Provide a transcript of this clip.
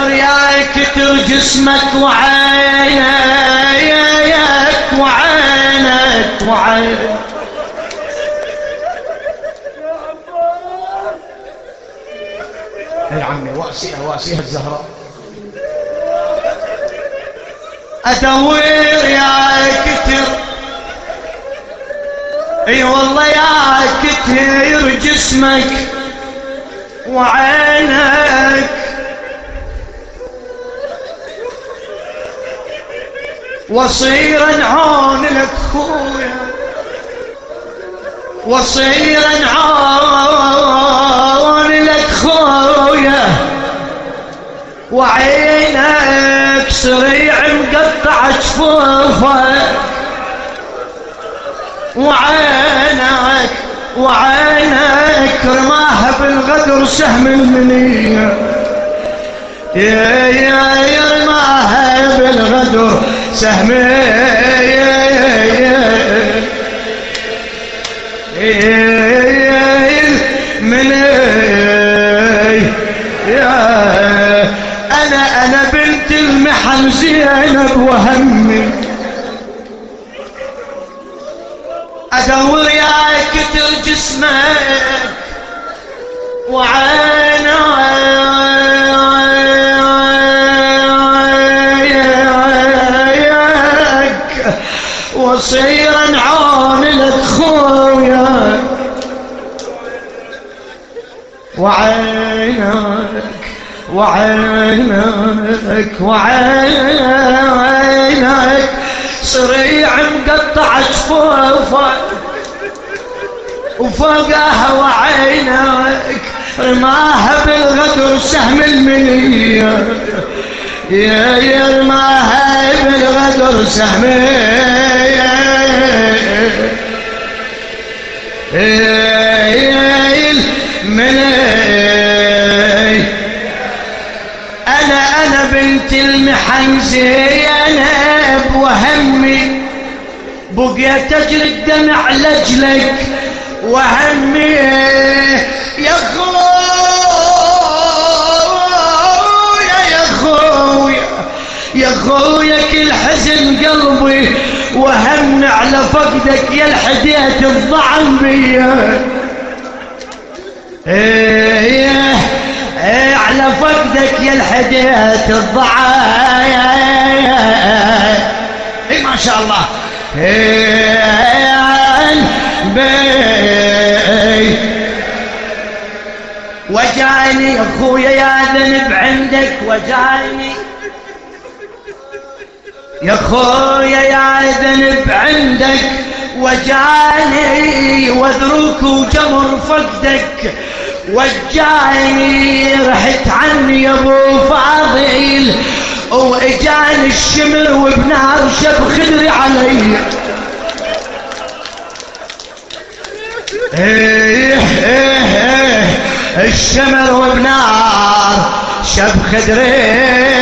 يا كتر جسمك وعينك وعينك وعينك. يا عمي واسيها واسيها الزهراء. ادور يا كتر أي والله يا كتر جسمك وعينك وصيرا عون لك خويا وصيرا عون لك خويا وعينك سريع مقطع جفوفك وعينك وعينك رماها بالغدر سهم المنية. يا يا رماها بالغدر سهم من أنا أنا بنت المحن زينب وهمي. أدور يا جسمك وعينك وصيرا عون لك خويا وعينك وعينك وعينك. صريع مقطع جفوفك وفوقها وعينك. رماها بالغدر سهم المنية. يا يا رماها بالغدر سهم المنية أنا أنا بنت المحن زينب وهمي بقيت اجري الدمع لاجلك وهمي. يا خويا يا خويا كل حزن قلبي وهمني على فقدك يا الحديت الضعن بيا إيه إيه على فقدك يا الحديت الضعن اي ما شاء الله إيه بي وجاني اخويا يا ذنب عندك وجاني يا خويا يا ذنب عندك وجاني وذروك وجمر فقدك. وجاني رحت عني يا أبو فاضل وإجاني الشمر وبنار شب خدري علي. إيه إيه إيه الشمر وبنار شب خدري.